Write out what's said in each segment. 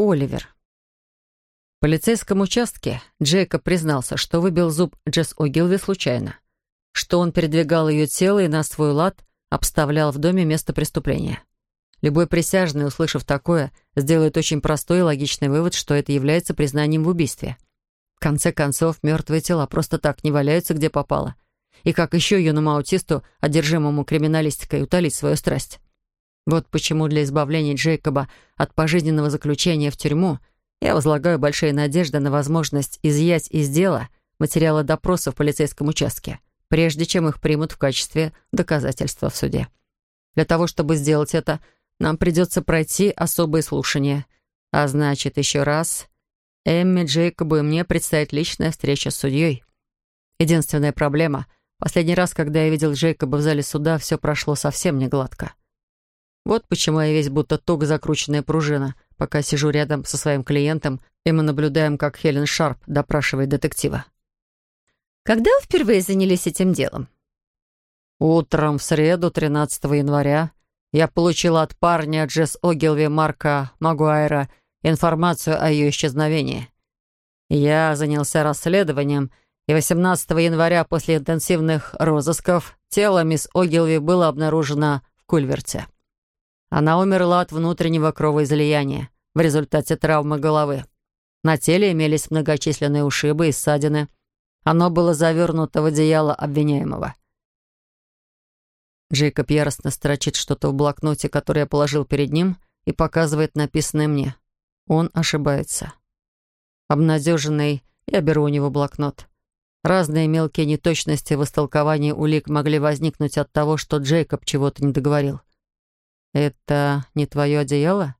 Оливер. В полицейском участке Джейкоб признался, что выбил зуб Джесс О'Гилви случайно, что он передвигал ее тело и на свой лад обставлял в доме место преступления. Любой присяжный, услышав такое, сделает очень простой и логичный вывод, что это является признанием в убийстве. В конце концов, мертвые тела просто так не валяются, где попало. И как еще юному аутисту, одержимому криминалистикой, утолить свою страсть? Вот почему для избавления Джейкоба от пожизненного заключения в тюрьму я возлагаю большие надежды на возможность изъять из дела материалы допроса в полицейском участке, прежде чем их примут в качестве доказательства в суде. Для того, чтобы сделать это, нам придется пройти особые слушания. А значит, еще раз, Эмми, Джейкобу и мне предстоит личная встреча с судьей. Единственная проблема — последний раз, когда я видел Джейкоба в зале суда, все прошло совсем не гладко. Вот почему я весь будто туго закрученная пружина, пока сижу рядом со своим клиентом, и мы наблюдаем, как Хелен Шарп допрашивает детектива. «Когда вы впервые занялись этим делом?» «Утром в среду, 13 января, я получила от парня Джесс Огилви Марка Магуайра информацию о ее исчезновении. Я занялся расследованием, и 18 января после интенсивных розысков тело мисс Огилви было обнаружено в Кульверте. Она умерла от внутреннего кровоизлияния в результате травмы головы. На теле имелись многочисленные ушибы и ссадины. Оно было завернуто в одеяло обвиняемого. Джейкоб яростно строчит что-то в блокноте, который я положил перед ним, и показывает написанное мне. Он ошибается. Обнадеженный, я беру у него блокнот. Разные мелкие неточности в истолковании улик могли возникнуть от того, что Джейкоб чего-то не договорил. «Это не твое одеяло?»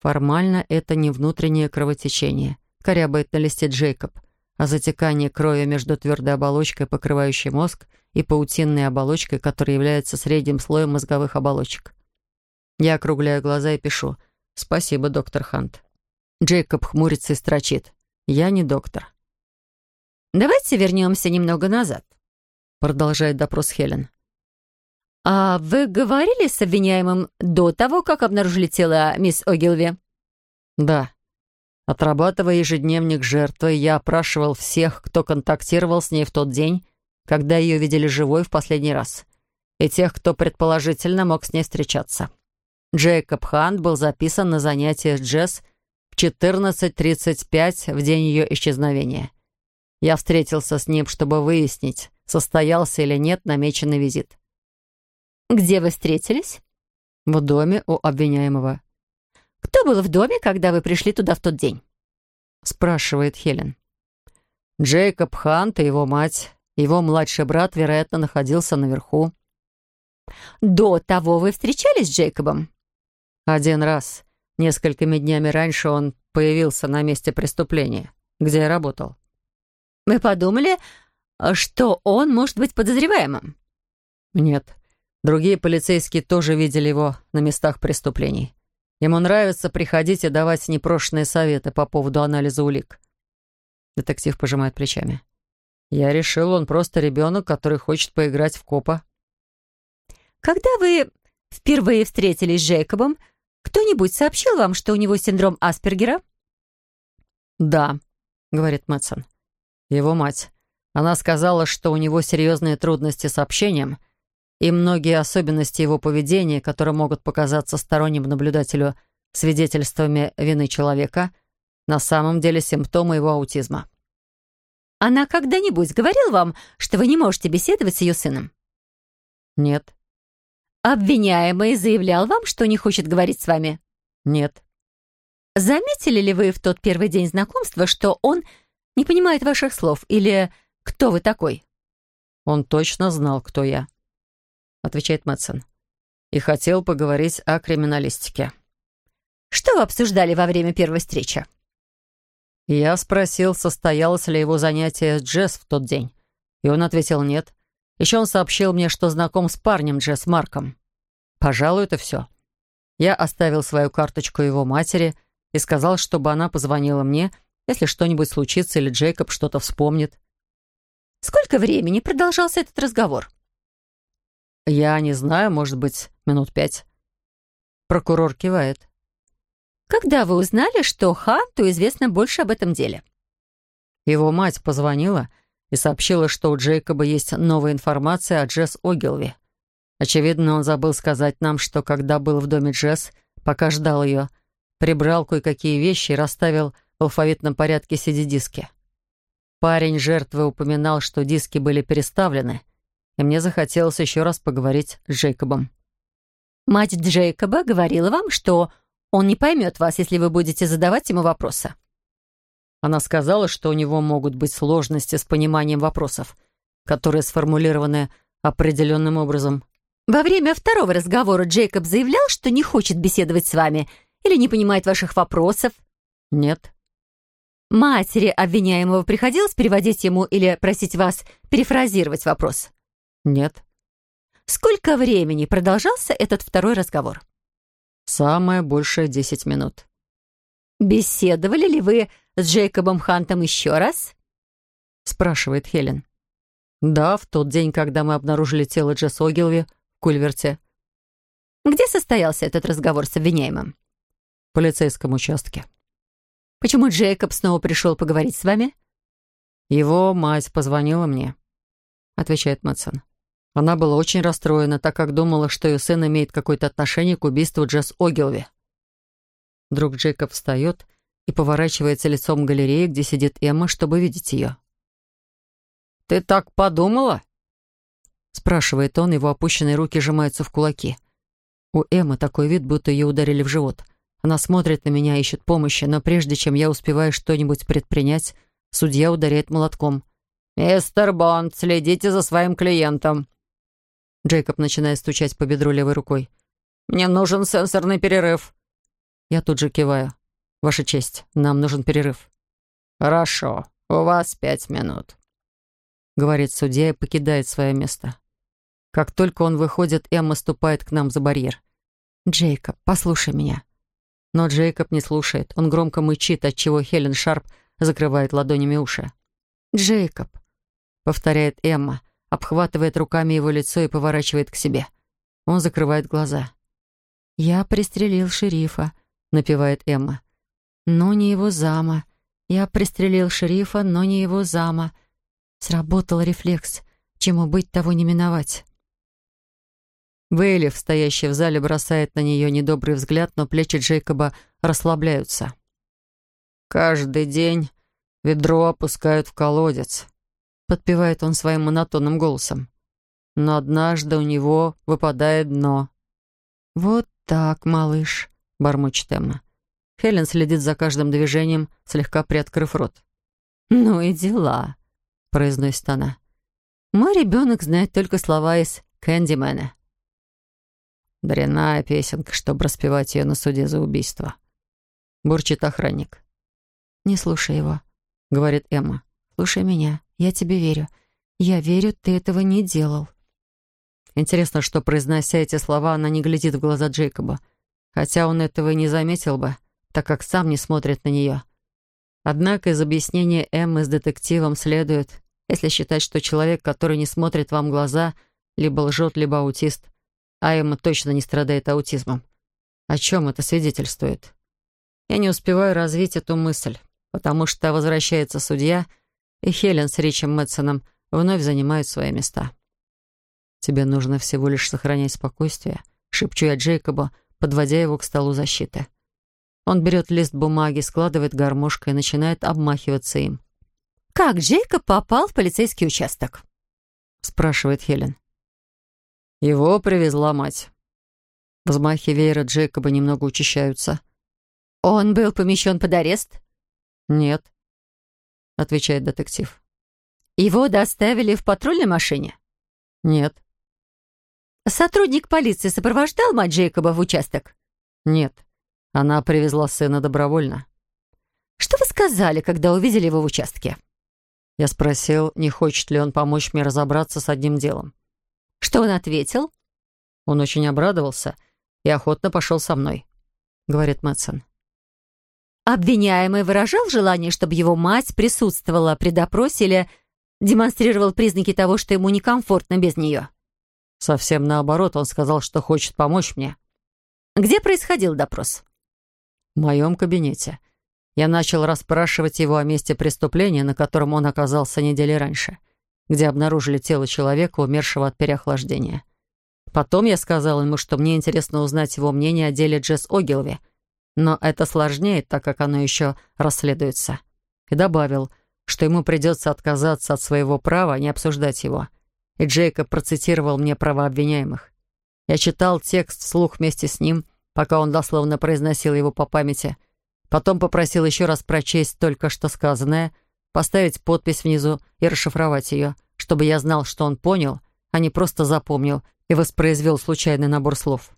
Формально это не внутреннее кровотечение. Корябает на листе Джейкоб, а затекание крови между твердой оболочкой, покрывающей мозг, и паутинной оболочкой, которая является средним слоем мозговых оболочек. Я округляю глаза и пишу «Спасибо, доктор Хант». Джейкоб хмурится и строчит «Я не доктор». «Давайте вернемся немного назад», — продолжает допрос Хелен. «А вы говорили с обвиняемым до того, как обнаружили тело мисс Огилви?» «Да. Отрабатывая ежедневник жертвы, я опрашивал всех, кто контактировал с ней в тот день, когда ее видели живой в последний раз, и тех, кто предположительно мог с ней встречаться. Джейкоб Хант был записан на занятие с Джесс в 14.35 в день ее исчезновения. Я встретился с ним, чтобы выяснить, состоялся или нет намеченный визит. «Где вы встретились?» «В доме у обвиняемого». «Кто был в доме, когда вы пришли туда в тот день?» спрашивает Хелен. Джейкоб Хант и его мать. Его младший брат, вероятно, находился наверху. «До того вы встречались с Джейкобом?» «Один раз. Несколькими днями раньше он появился на месте преступления, где я работал». «Вы подумали, что он может быть подозреваемым?» «Нет. Другие полицейские тоже видели его на местах преступлений. Ему нравится приходить и давать непрошенные советы по поводу анализа улик. Детектив пожимает плечами. Я решил, он просто ребенок, который хочет поиграть в копа. Когда вы впервые встретились с Джейкобом, кто-нибудь сообщил вам, что у него синдром Аспергера? Да, говорит Мэтсон. Его мать. Она сказала, что у него серьезные трудности с общением — и многие особенности его поведения, которые могут показаться сторонним наблюдателю свидетельствами вины человека, на самом деле симптомы его аутизма. Она когда-нибудь говорила вам, что вы не можете беседовать с ее сыном? Нет. Обвиняемый заявлял вам, что не хочет говорить с вами? Нет. Заметили ли вы в тот первый день знакомства, что он не понимает ваших слов или кто вы такой? Он точно знал, кто я. — отвечает Мэтсон. «И хотел поговорить о криминалистике». «Что вы обсуждали во время первой встречи?» Я спросил, состоялось ли его занятие с Джесс в тот день. И он ответил «нет». Еще он сообщил мне, что знаком с парнем Джесс Марком. Пожалуй, это все. Я оставил свою карточку его матери и сказал, чтобы она позвонила мне, если что-нибудь случится или Джейкоб что-то вспомнит. Сколько времени продолжался этот разговор? «Я не знаю, может быть, минут пять». Прокурор кивает. Когда вы узнали, что Ханту известно больше об этом деле? Его мать позвонила и сообщила, что у Джейкоба есть новая информация о Джесс Огилви. Очевидно, он забыл сказать нам, что когда был в доме Джесс, пока ждал ее, прибрал кое-какие вещи и расставил в алфавитном порядке CD-диски. Парень жертвы упоминал, что диски были переставлены, и мне захотелось еще раз поговорить с Джейкобом. Мать Джейкоба говорила вам, что он не поймет вас, если вы будете задавать ему вопросы. Она сказала, что у него могут быть сложности с пониманием вопросов, которые сформулированы определенным образом. Во время второго разговора Джейкоб заявлял, что не хочет беседовать с вами или не понимает ваших вопросов. Нет. Матери обвиняемого приходилось переводить ему или просить вас перефразировать вопрос? Нет. Сколько времени продолжался этот второй разговор? Самое большее десять минут. Беседовали ли вы с Джейкобом Хантом еще раз? Спрашивает Хелен. Да, в тот день, когда мы обнаружили тело Джесс Огилви в Кульверте. Где состоялся этот разговор с обвиняемым? В полицейском участке. Почему Джейкоб снова пришел поговорить с вами? Его мать позвонила мне, отвечает Мэтсон. Она была очень расстроена, так как думала, что ее сын имеет какое-то отношение к убийству Джесс Огилви. Друг Джейкоб встает и поворачивается лицом к галерее, где сидит Эмма, чтобы видеть ее. «Ты так подумала?» Спрашивает он, его опущенные руки сжимаются в кулаки. У Эммы такой вид, будто ее ударили в живот. Она смотрит на меня, ищет помощи, но прежде чем я успеваю что-нибудь предпринять, судья ударяет молотком. «Мистер Бонд, следите за своим клиентом!» Джейкоб начинает стучать по бедру левой рукой. «Мне нужен сенсорный перерыв». Я тут же киваю. «Ваша честь, нам нужен перерыв». «Хорошо, у вас пять минут», — говорит судья и покидает свое место. Как только он выходит, Эмма ступает к нам за барьер. «Джейкоб, послушай меня». Но Джейкоб не слушает. Он громко мычит, отчего Хелен Шарп закрывает ладонями уши. «Джейкоб», — повторяет Эмма, обхватывает руками его лицо и поворачивает к себе. Он закрывает глаза. «Я пристрелил шерифа», — напевает Эмма. «Но не его зама. Я пристрелил шерифа, но не его зама. Сработал рефлекс. Чему быть, того не миновать». Вейлиф, стоящий в зале, бросает на нее недобрый взгляд, но плечи Джейкоба расслабляются. «Каждый день ведро опускают в колодец», — подпевает он своим монотонным голосом. «Но однажды у него выпадает дно». «Вот так, малыш», — бормочет Эмма. Хелен следит за каждым движением, слегка приоткрыв рот. «Ну и дела», — произносит она. «Мой ребенок знает только слова из «Кэндимена». Дрянная песенка, чтобы распевать ее на суде за убийство. Бурчит охранник. «Не слушай его», — говорит Эмма. «Слушай меня. Я тебе верю. Я верю, ты этого не делал». Интересно, что, произнося эти слова, она не глядит в глаза Джейкоба. Хотя он этого и не заметил бы, так как сам не смотрит на нее. Однако из объяснения Эммы с детективом следует, если считать, что человек, который не смотрит вам в глаза, либо лжет, либо аутист, а Эмма точно не страдает аутизмом. О чем это свидетельствует? Я не успеваю развить эту мысль, потому что возвращается судья, и Хелен с Ричем Мэтсоном вновь занимают свои места. «Тебе нужно всего лишь сохранять спокойствие», — шепчу я Джейкобу, подводя его к столу защиты. Он берет лист бумаги, складывает гармошкой и начинает обмахиваться им. «Как Джейкоб попал в полицейский участок?» — спрашивает Хелен. Его привезла мать. Взмахи веера Джейкоба немного учащаются. «Он был помещен под арест?» «Нет», — отвечает детектив. «Его доставили в патрульной машине?» «Нет». «Сотрудник полиции сопровождал мать Джейкоба в участок?» «Нет. Она привезла сына добровольно». «Что вы сказали, когда увидели его в участке?» Я спросил, не хочет ли он помочь мне разобраться с одним делом. Что он ответил? Он очень обрадовался и охотно пошел со мной, говорит Мэтсон. Обвиняемый выражал желание, чтобы его мать присутствовала при допросе или демонстрировал признаки того, что ему некомфортно без нее? Совсем наоборот, он сказал, что хочет помочь мне. Где происходил допрос? В моем кабинете. Я начал расспрашивать его о месте преступления, на котором он оказался недели раньше, где обнаружили тело человека, умершего от переохлаждения. Потом я сказал ему, что мне интересно узнать его мнение о деле Джесс Огилви, но это сложнее, так как оно еще расследуется. И добавил, что ему придется отказаться от своего права не обсуждать его. И Джейкоб процитировал мне права обвиняемых. Я читал текст вслух вместе с ним, пока он дословно произносил его по памяти. Потом попросил еще раз прочесть только что сказанное, поставить подпись внизу и расшифровать ее, чтобы я знал, что он понял, а не просто запомнил и воспроизвел случайный набор слов.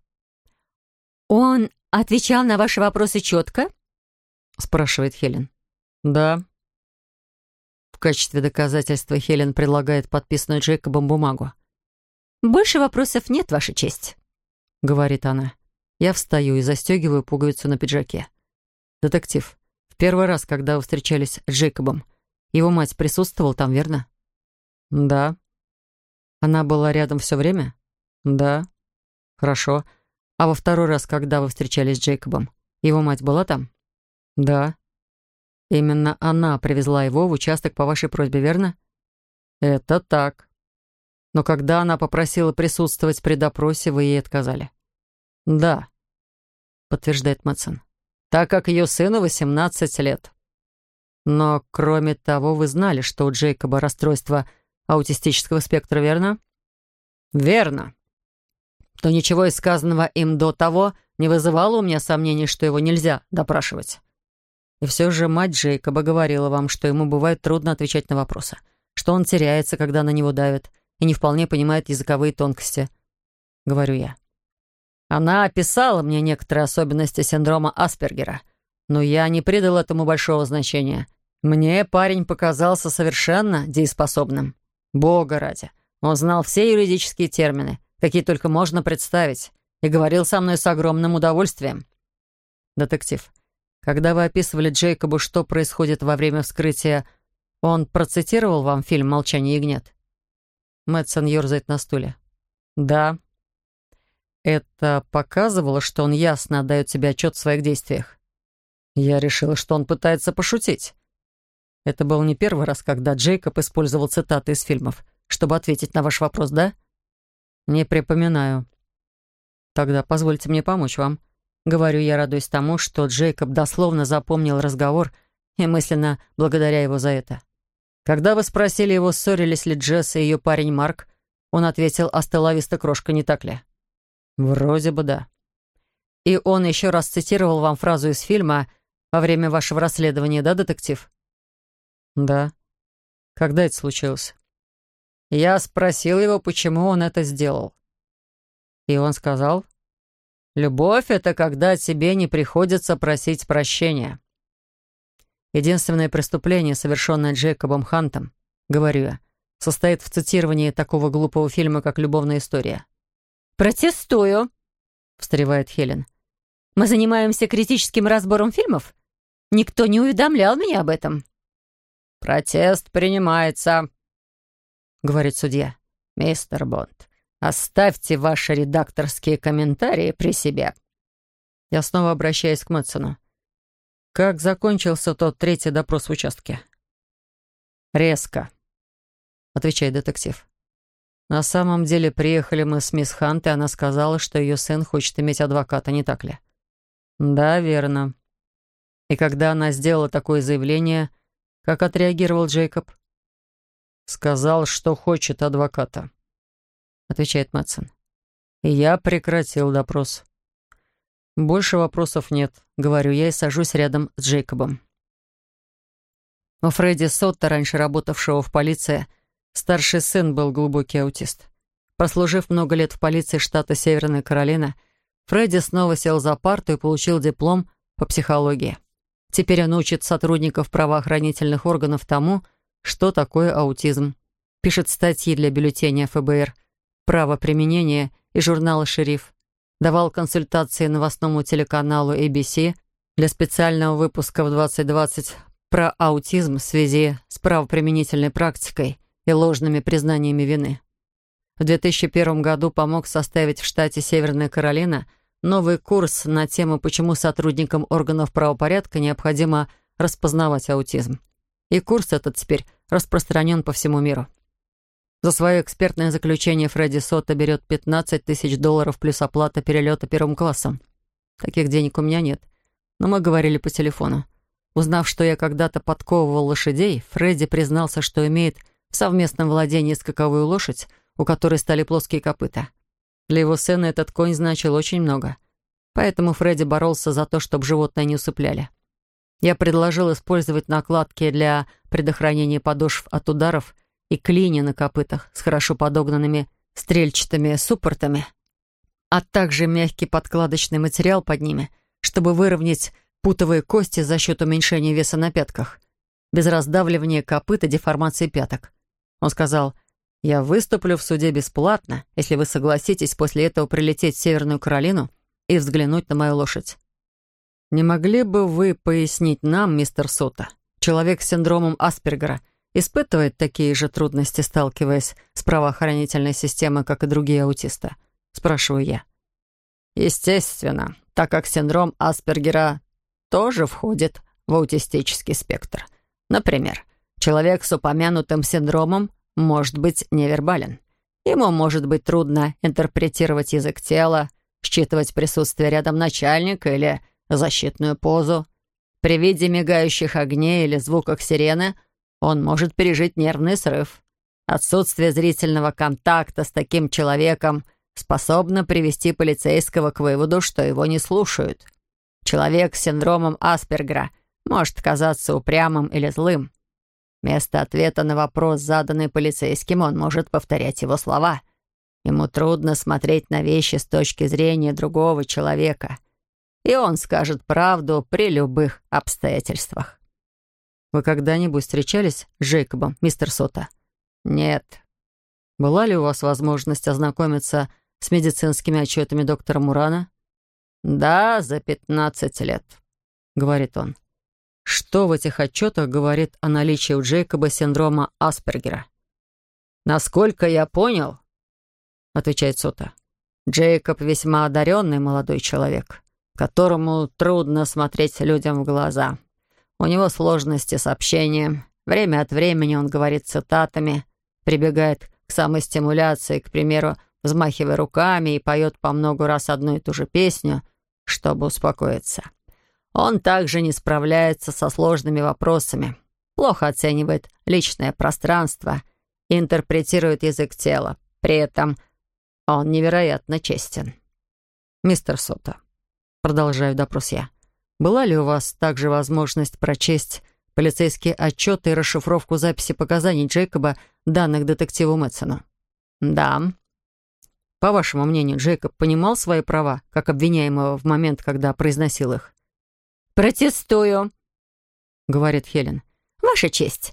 «Он отвечал на ваши вопросы четко?» — спрашивает Хелен. «Да». В качестве доказательства Хелен предлагает подписанную Джейкобом бумагу. «Больше вопросов нет, Ваша честь», — говорит она. Я встаю и застегиваю пуговицу на пиджаке. «Детектив, в первый раз, когда вы встречались с Джейкобом, его мать присутствовала там, верно?» «Да». «Она была рядом все время?» «Да». «Хорошо. А во второй раз, когда вы встречались с Джейкобом, его мать была там?» «Да». «Именно она привезла его в участок по вашей просьбе, верно?» «Это так». «Но когда она попросила присутствовать при допросе, вы ей отказали?» «Да», — подтверждает Мэтсон. «Так как ее сыну 18 лет». «Но, кроме того, вы знали, что у Джейкоба расстройство аутистического спектра, верно?» «Верно», то ничего из сказанного им до того не вызывало у меня сомнений, что его нельзя допрашивать. И все же мать Джейкоба говорила вам, что ему бывает трудно отвечать на вопросы, что он теряется, когда на него давят, и не вполне понимает языковые тонкости. Говорю я. Она описала мне некоторые особенности синдрома Аспергера, но я не придал этому большого значения. Мне парень показался совершенно дееспособным. Бога ради. Он знал все юридические термины, какие только можно представить, и говорил со мной с огромным удовольствием. Детектив, когда вы описывали Джейкобу, что происходит во время вскрытия, он процитировал вам фильм «Молчание ягнят»? Мэтсон ерзает на стуле. Да. Это показывало, что он ясно отдает себе отчет в своих действиях. Я решила, что он пытается пошутить. Это был не первый раз, когда Джейкоб использовал цитаты из фильмов, чтобы ответить на ваш вопрос, да? «Не припоминаю». «Тогда позвольте мне помочь вам». Говорю я, радуясь тому, что Джейкоб дословно запомнил разговор и мысленно благодаря его за это. Когда вы спросили его, ссорились ли Джесс и ее парень Марк, он ответил «Астелависта крошка, не так ли?» «Вроде бы да». И он еще раз цитировал вам фразу из фильма во время вашего расследования, да, детектив? Да. Когда это случилось? Я спросил его, почему он это сделал. И он сказал, «Любовь — это когда тебе не приходится просить прощения». Единственное преступление, совершенное Джейкобом Хантом, говорю я, состоит в цитировании такого глупого фильма, как «Любовная история». «Протестую», — встревает Хелен. «Мы занимаемся критическим разбором фильмов? Никто не уведомлял меня об этом». «Протест принимается», — говорит судья. «Мистер Бонд, оставьте ваши редакторские комментарии при себе». Я снова обращаюсь к Мэтсону. Как закончился тот третий допрос в участке? «Резко», — отвечает детектив. «На самом деле приехали мы с мисс Хант, и она сказала, что ее сын хочет иметь адвоката, не так ли?» «Да, верно». И когда она сделала такое заявление, как отреагировал Джейкоб? «Сказал, что хочет адвоката», — отвечает Мэтсон. И я прекратил допрос. «Больше вопросов нет», — говорю я и сажусь рядом с Джейкобом. У Фредди Сотта, раньше работавшего в полиции, старший сын был глубокий аутист. Прослужив много лет в полиции штата Северная Каролина, Фредди снова сел за парту и получил диплом по психологии. Теперь он учит сотрудников правоохранительных органов тому, что такое аутизм. Пишет статьи для бюллетеня ФБР, право применения и журнала «Шериф». Давал консультации новостному телеканалу ABC для специального выпуска в 2020 про аутизм в связи с правоприменительной практикой и ложными признаниями вины. В 2001 году помог составить в штате Северная Каролина новый курс на тему, почему сотрудникам органов правопорядка необходимо распознавать аутизм. И курс этот теперь распространен по всему миру. За свое экспертное заключение Фредди Сота берет 15 тысяч долларов плюс оплата перелета первым классом. Таких денег у меня нет, но мы говорили по телефону. Узнав, что я когда-то подковывал лошадей, Фредди признался, что имеет в совместном владении скаковую лошадь, у которой стали плоские копыта. Для его сына этот конь значил очень много. Поэтому Фредди боролся за то, чтобы животное не усыпляли. Я предложил использовать накладки для предохранения подошв от ударов и клини на копытах с хорошо подогнанными стрельчатыми суппортами, а также мягкий подкладочный материал под ними, чтобы выровнять путовые кости за счет уменьшения веса на пятках, без раздавливания копыт и деформации пяток. Он сказал, «Я выступлю в суде бесплатно, если вы согласитесь после этого прилететь в Северную Каролину и взглянуть на мою лошадь». «Не могли бы вы пояснить нам, мистер Сота, человек с синдромом Аспергера, испытывает такие же трудности, сталкиваясь с правоохранительной системой, как и другие аутисты?» — спрашиваю я. «Естественно, так как синдром Аспергера тоже входит в аутистический спектр. Например, человек с упомянутым синдромом может быть невербален. Ему может быть трудно интерпретировать язык тела, считывать присутствие рядом начальника или защитную позу. При виде мигающих огней или звуках сирены он может пережить нервный срыв. Отсутствие зрительного контакта с таким человеком способно привести полицейского к выводу, что его не слушают. Человек с синдромом Аспергера может казаться упрямым или злым. Вместо ответа на вопрос, заданный полицейским, он может повторять его слова. Ему трудно смотреть на вещи с точки зрения другого человека. И он скажет правду при любых обстоятельствах. «Вы когда-нибудь встречались с Джейкобом, мистер Сота?» «Нет». «Была ли у вас возможность ознакомиться с медицинскими отчетами доктора Мурана?» «Да, за пятнадцать лет», — говорит он. Что в этих отчетах говорит о наличии у Джейкоба синдрома Аспергера? «Насколько я понял», — отвечает Сота, «Джейкоб весьма одаренный молодой человек, которому трудно смотреть людям в глаза. У него сложности с общением. Время от времени он говорит цитатами, прибегает к самостимуляции, к примеру, взмахивая руками и поет по много раз одну и ту же песню, чтобы успокоиться. Он также не справляется со сложными вопросами, плохо оценивает личное пространство интерпретирует язык тела. При этом он невероятно честен. «Мистер Сота», — продолжаю допрос я, «была ли у вас также возможность прочесть полицейские отчеты и расшифровку записи показаний Джейкоба, данных детективу Мэтсону?» «Да», по вашему мнению, Джейкоб понимал свои права, как обвиняемого в момент, когда произносил их? «Протестую», — говорит Хелен. «Ваша честь,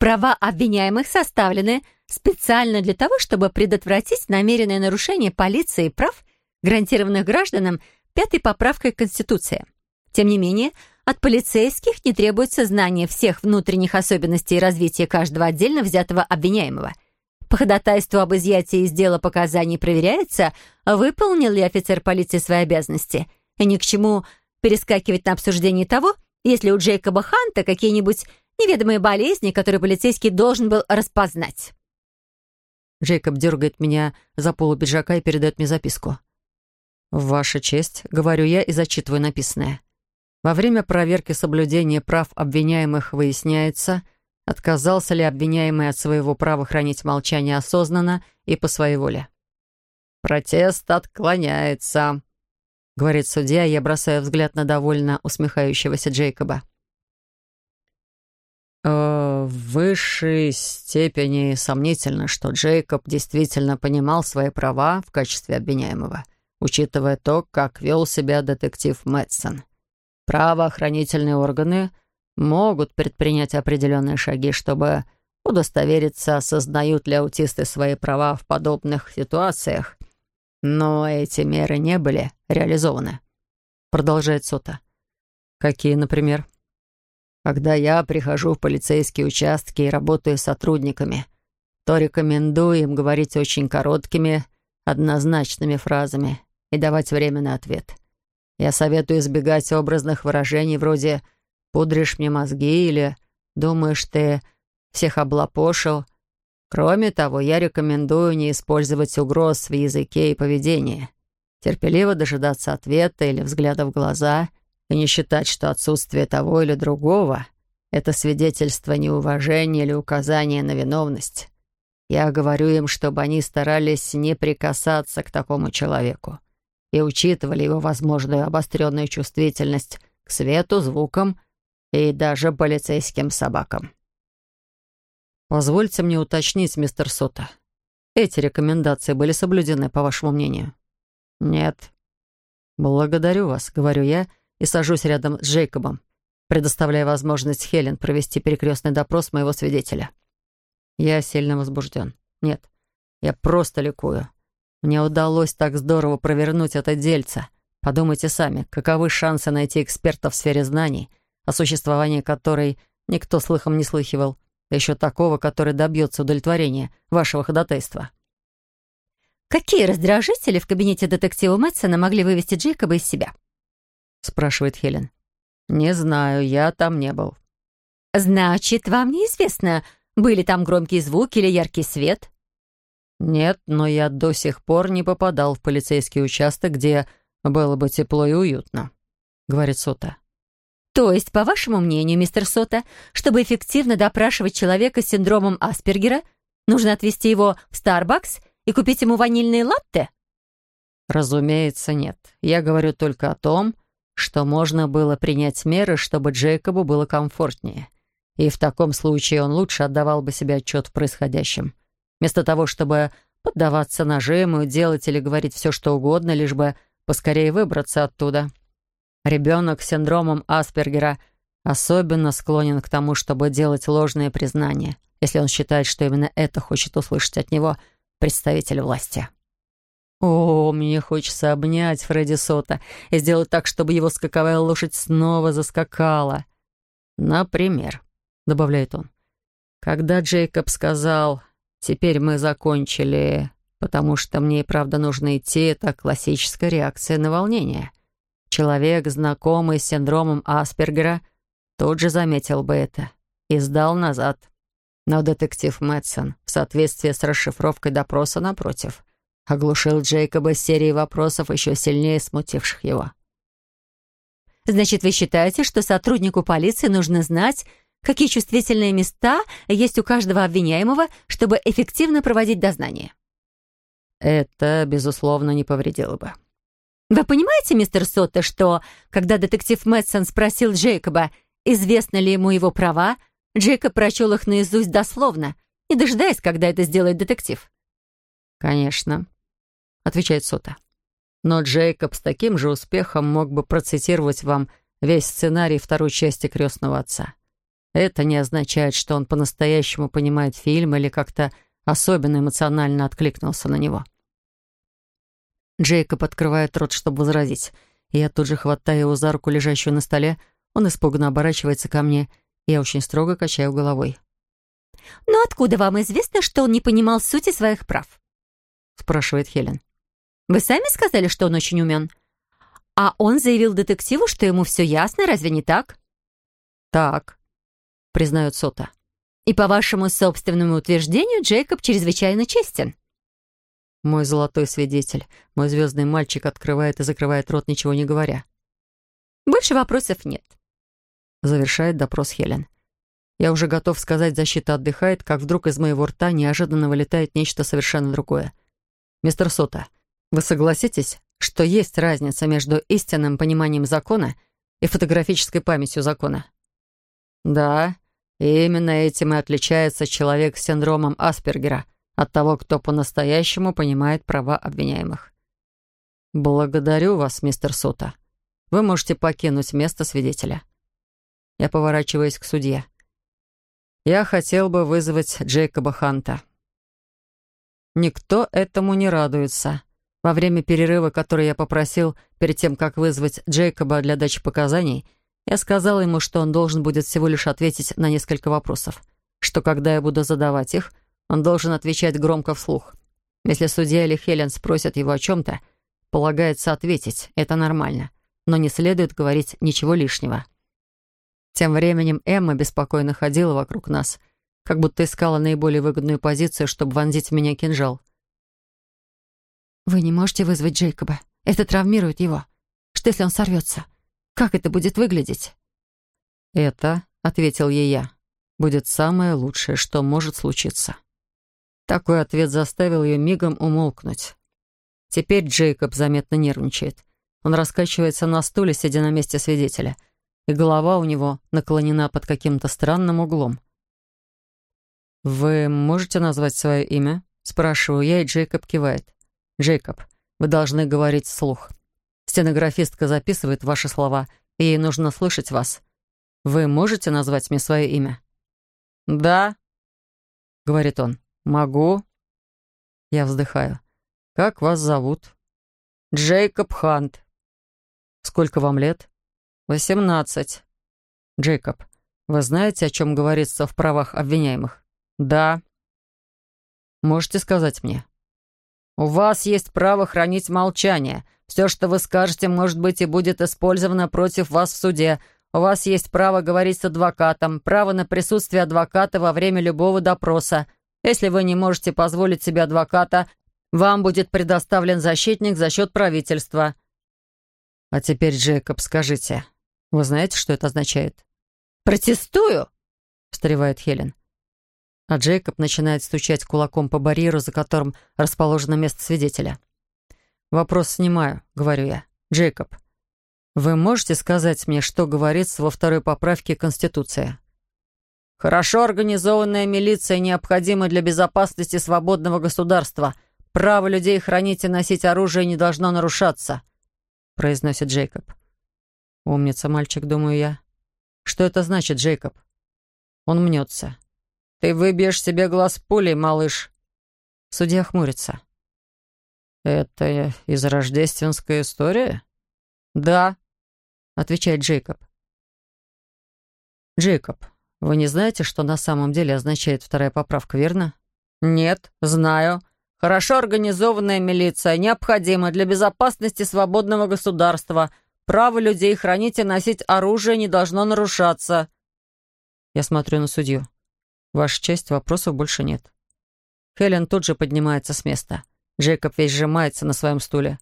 права обвиняемых составлены специально для того, чтобы предотвратить намеренное нарушение полиции прав, гарантированных гражданам пятой поправкой Конституции. Тем не менее, от полицейских не требуется знание всех внутренних особенностей развития каждого отдельно взятого обвиняемого — по ходатайству об изъятии из дела показаний проверяется, выполнил ли офицер полиции свои обязанности. И ни к чему перескакивать на обсуждение того, если у Джейкоба Ханта какие-нибудь неведомые болезни, которые полицейский должен был распознать. Джейкоб дергает меня за полу пиджака и передает мне записку. «Ваша честь», — говорю я и зачитываю написанное. Во время проверки соблюдения прав обвиняемых выясняется, Отказался ли обвиняемый от своего права хранить молчание осознанно и по своей воле? «Протест отклоняется», — говорит судья, я бросаю взгляд на довольно усмехающегося Джейкоба. «Э, «В высшей степени сомнительно, что Джейкоб действительно понимал свои права в качестве обвиняемого, учитывая то, как вел себя детектив Мэтсон. Правоохранительные органы — могут предпринять определенные шаги, чтобы удостовериться, осознают ли аутисты свои права в подобных ситуациях. Но эти меры не были реализованы. Продолжает Сота. Какие, например? Когда я прихожу в полицейские участки и работаю с сотрудниками, то рекомендую им говорить очень короткими, однозначными фразами. И давать время на ответ. Я советую избегать образных выражений вроде «пудришь мне мозги» или «думаешь, ты всех облапошил». Кроме того, я рекомендую не использовать угроз в языке и поведении, терпеливо дожидаться ответа или взгляда в глаза и не считать, что отсутствие того или другого — это свидетельство неуважения или указание на виновность. Я говорю им, чтобы они старались не прикасаться к такому человеку и учитывали его возможную обостренную чувствительность к свету, звукам и даже полицейским собакам. Позвольте мне уточнить, мистер Сота. Эти рекомендации были соблюдены, по вашему мнению? Нет. Благодарю вас, говорю я и сажусь рядом с Джейкобом, предоставляя возможность Хелен провести перекрестный допрос моего свидетеля. Я сильно возбужден. Нет, я просто ликую. Мне удалось так здорово провернуть это дельце. Подумайте сами, каковы шансы найти эксперта в сфере знаний, о существовании которой никто слыхом не слыхивал, еще такого, который добьется удовлетворения вашего ходатайства. «Какие раздражители в кабинете детектива Мэтсона могли вывести Джейкоба из себя?» спрашивает Хелен. «Не знаю, я там не был». «Значит, вам неизвестно, были там громкие звуки или яркий свет?» «Нет, но я до сих пор не попадал в полицейский участок, где было бы тепло и уютно», — говорит Сота. «То есть, по вашему мнению, мистер Сота, чтобы эффективно допрашивать человека с синдромом Аспергера, нужно отвезти его в Starbucks и купить ему ванильные латте?» «Разумеется, нет. Я говорю только о том, что можно было принять меры, чтобы Джейкобу было комфортнее. И в таком случае он лучше отдавал бы себе отчет в происходящем. Вместо того, чтобы поддаваться нажиму, делать или говорить все, что угодно, лишь бы поскорее выбраться оттуда. Ребенок с синдромом Аспергера особенно склонен к тому, чтобы делать ложные признания, если он считает, что именно это хочет услышать от него представитель власти. О, мне хочется обнять Фредди Сота и сделать так, чтобы его скаковая лошадь снова заскакала. Например, — добавляет он. Когда Джейкоб сказал «Теперь мы закончили, потому что мне и правда нужно идти», это классическая реакция на волнение. Человек, знакомый с синдромом Аспергера, тут же заметил бы это и сдал назад. Но детектив Мэтсон, в соответствии с расшифровкой допроса напротив, оглушил Джейкоба серией вопросов, еще сильнее смутивших его. «Значит, вы считаете, что сотруднику полиции нужно знать, какие чувствительные места есть у каждого обвиняемого, чтобы эффективно проводить дознание. Это, безусловно, не повредило бы. Вы понимаете, мистер Сотто, что, когда детектив Мэтсон спросил Джейкоба, известно ли ему его права, Джейкоб прочел их наизусть дословно, не дожидаясь, когда это сделает детектив? «Конечно», — отвечает Сота. «Но Джейкоб с таким же успехом мог бы процитировать вам весь сценарий второй части «Крестного отца». Это не означает, что он по-настоящему понимает фильм или как-то особенно эмоционально откликнулся на него. Джейкоб открывает рот, чтобы возразить. Я тут же хватаю его за руку, лежащую на столе. Он испуганно оборачивается ко мне, я очень строго качаю головой. «Но откуда вам известно, что он не понимал сути своих прав?» спрашивает Хелен. «Вы сами сказали, что он очень умен. А он заявил детективу, что ему все ясно, разве не так?» «Так», признает Сота. «И по вашему собственному утверждению Джейкоб чрезвычайно честен». Мой золотой свидетель, мой звездный мальчик открывает и закрывает рот, ничего не говоря. «Больше вопросов нет», — завершает допрос Хелен. Я уже готов сказать, защита отдыхает, как вдруг из моего рта неожиданно вылетает нечто совершенно другое. «Мистер Сота, вы согласитесь, что есть разница между истинным пониманием закона и фотографической памятью закона?» «Да, и именно этим и отличается человек с синдромом Аспергера от того, кто по-настоящему понимает права обвиняемых. Благодарю вас, мистер Сота. Вы можете покинуть место свидетеля. Я поворачиваюсь к судье. Я хотел бы вызвать Джейкоба Ханта. Никто этому не радуется. Во время перерыва, который я попросил перед тем, как вызвать Джейкоба для дачи показаний, я сказал ему, что он должен будет всего лишь ответить на несколько вопросов, что когда я буду задавать их, он должен отвечать громко вслух. Если судья или Хелен спросят его о чем-то, полагается ответить. Это нормально. Но не следует говорить ничего лишнего. Тем временем Эмма беспокойно ходила вокруг нас, как будто искала наиболее выгодную позицию, чтобы вонзить в меня кинжал. «Вы не можете вызвать Джейкоба. Это травмирует его. Что, если он сорвется? Как это будет выглядеть?» «Это», — ответил ей я, — «будет самое лучшее, что может случиться». Такой ответ заставил ее мигом умолкнуть. Теперь Джейкоб заметно нервничает. Он раскачивается на стуле, сидя на месте свидетеля, и голова у него наклонена под каким-то странным углом. «Вы можете назвать свое имя?» — спрашиваю я, и Джейкоб кивает. «Джейкоб, вы должны говорить вслух. Стенографистка записывает ваши слова, и ей нужно слышать вас. Вы можете назвать мне свое имя?» «Да», — говорит он. «Могу». Я вздыхаю. «Как вас зовут?» «Джейкоб Хант». «Сколько вам лет?» «Восемнадцать». «Джейкоб, вы знаете, о чем говорится в правах обвиняемых?» «Да». «Можете сказать мне?» «У вас есть право хранить молчание. Все, что вы скажете, может быть, и будет использовано против вас в суде. У вас есть право говорить с адвокатом, право на присутствие адвоката во время любого допроса. Если вы не можете позволить себе адвоката, вам будет предоставлен защитник за счет правительства». «А теперь, Джейкоб, скажите, вы знаете, что это означает?» «Протестую!» — встревает Хелен. А Джейкоб начинает стучать кулаком по барьеру, за которым расположено место свидетеля. «Вопрос снимаю», — говорю я. «Джейкоб, вы можете сказать мне, что говорится во второй поправке Конституции?» Хорошо организованная милиция необходима для безопасности свободного государства. Право людей хранить и носить оружие не должно нарушаться», — произносит Джейкоб. «Умница, мальчик, думаю я. Что это значит, Джейкоб?» Он мнется. «Ты выбьешь себе глаз пулей, малыш». Судья хмурится. «Это из рождественской истории?» «Да», — отвечает Джейкоб. «Джейкоб, вы не знаете, что на самом деле означает вторая поправка, верно? Нет, знаю. Хорошо организованная милиция необходима для безопасности свободного государства. Право людей хранить и носить оружие не должно нарушаться. Я смотрю на судью. Ваша честь, вопросов больше нет. Хелен тут же поднимается с места. Джейкоб весь сжимается на своем стуле.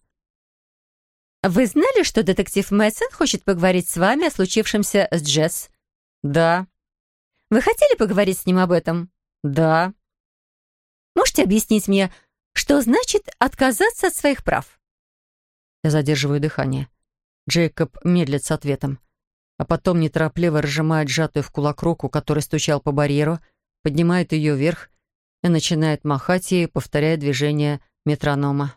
«Вы знали, что детектив Мэссон хочет поговорить с вами о случившемся с Джесс?» «Да», вы хотели поговорить с ним об этом? Да. Можете объяснить мне, что значит отказаться от своих прав? Я задерживаю дыхание. Джейкоб медлит с ответом, а потом неторопливо разжимает сжатую в кулак руку, который стучал по барьеру, поднимает ее вверх и начинает махать ей, повторяя движение метронома.